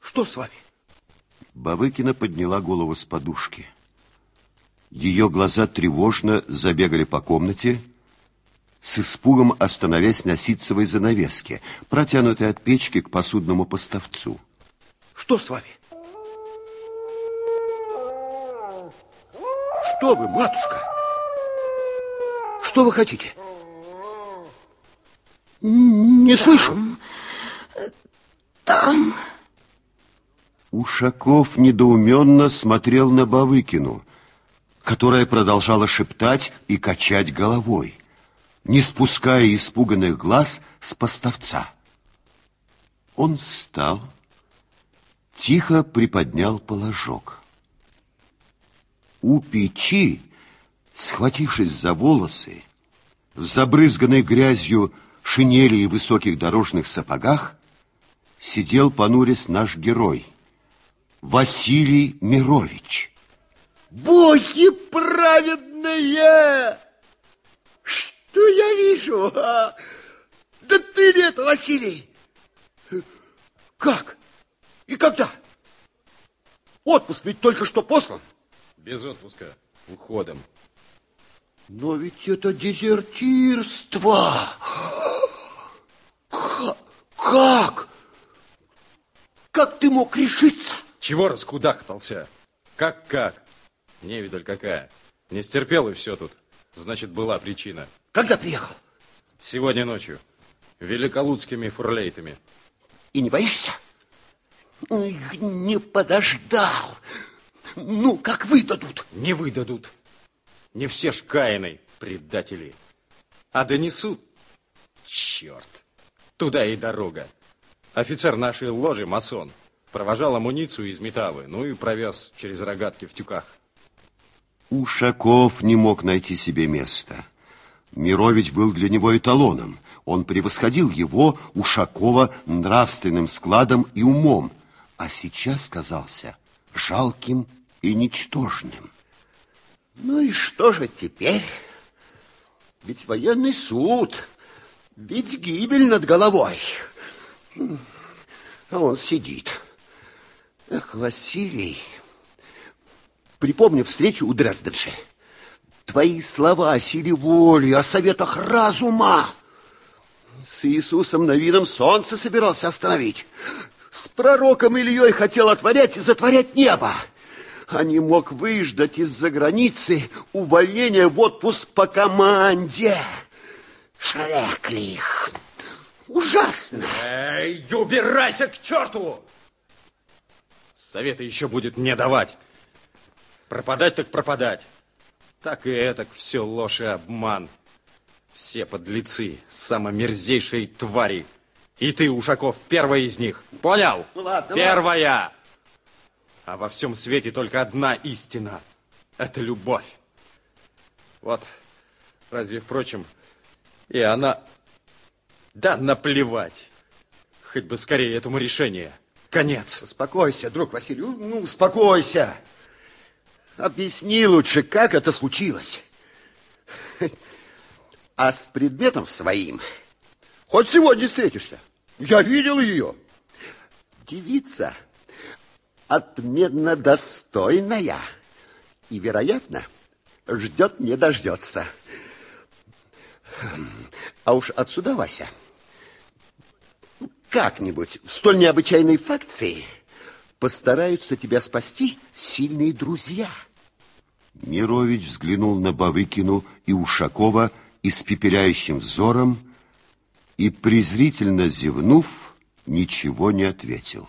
Что с вами? Бавыкина подняла голову с подушки. Ее глаза тревожно забегали по комнате, с испугом остановясь на ситцевой занавеске, протянутой от печки к посудному поставцу. Что с вами? Что вы, матушка? Что вы хотите? Не слышу. Там... Ушаков недоуменно смотрел на Бавыкину, которая продолжала шептать и качать головой, не спуская испуганных глаз с поставца. Он встал, тихо приподнял положок. У печи, схватившись за волосы, в забрызганной грязью шинели и высоких дорожных сапогах, сидел понурясь наш герой, Василий Мирович. Боги праведные! Что я вижу? А? Да ты ли это, Василий? Как? И когда? Отпуск ведь только что послан. Без отпуска, уходом. Но ведь это дезертирство. Как? Как ты мог решиться? Чего раскудахтался? Как-как? Невидаль какая. Не стерпел и все тут. Значит, была причина. Когда приехал? Сегодня ночью. Великолудскими фурлейтами. И не боишься? Не подождал. Ну, как выдадут? Не выдадут. Не все ж каиной, предатели. А донесут. Черт. Туда и дорога. Офицер нашей ложи, масон, провожал амуницию из металлы, ну и провез через рогатки в тюках. Ушаков не мог найти себе места. Мирович был для него эталоном. Он превосходил его, Ушакова, нравственным складом и умом, а сейчас казался жалким и ничтожным. Ну и что же теперь? Ведь военный суд, ведь гибель над головой. А он сидит. Эх, Василий, припомни встречу у Дрезденши. Твои слова о силе воли, о советах разума. С Иисусом на видом солнце собирался остановить. С пророком Ильей хотел отворять и затворять небо. А не мог выждать из-за границы увольнения в отпуск по команде. Шреклих. Ужасно. Эй, убирайся к черту! Совета еще будет не давать. Пропадать так пропадать. Так и этак все ложь и обман. Все подлецы, самомерзейшие твари. И ты, Ушаков, первая из них. Понял? Ну, ладно, первая. Ладно. А во всем свете только одна истина. Это любовь. Вот, разве, впрочем, и она... Да наплевать. Хоть бы скорее этому решение. Конец. Успокойся, друг Василий, ну, успокойся. Объясни лучше, как это случилось. А с предметом своим хоть сегодня встретишься. Я видел ее. Девица отменно достойная и, вероятно, ждет не дождется. А уж отсюда, Вася, как-нибудь в столь необычайной факции постараются тебя спасти сильные друзья. Мирович взглянул на Бавыкину и Ушакова испепеляющим взором и, презрительно зевнув, ничего не ответил.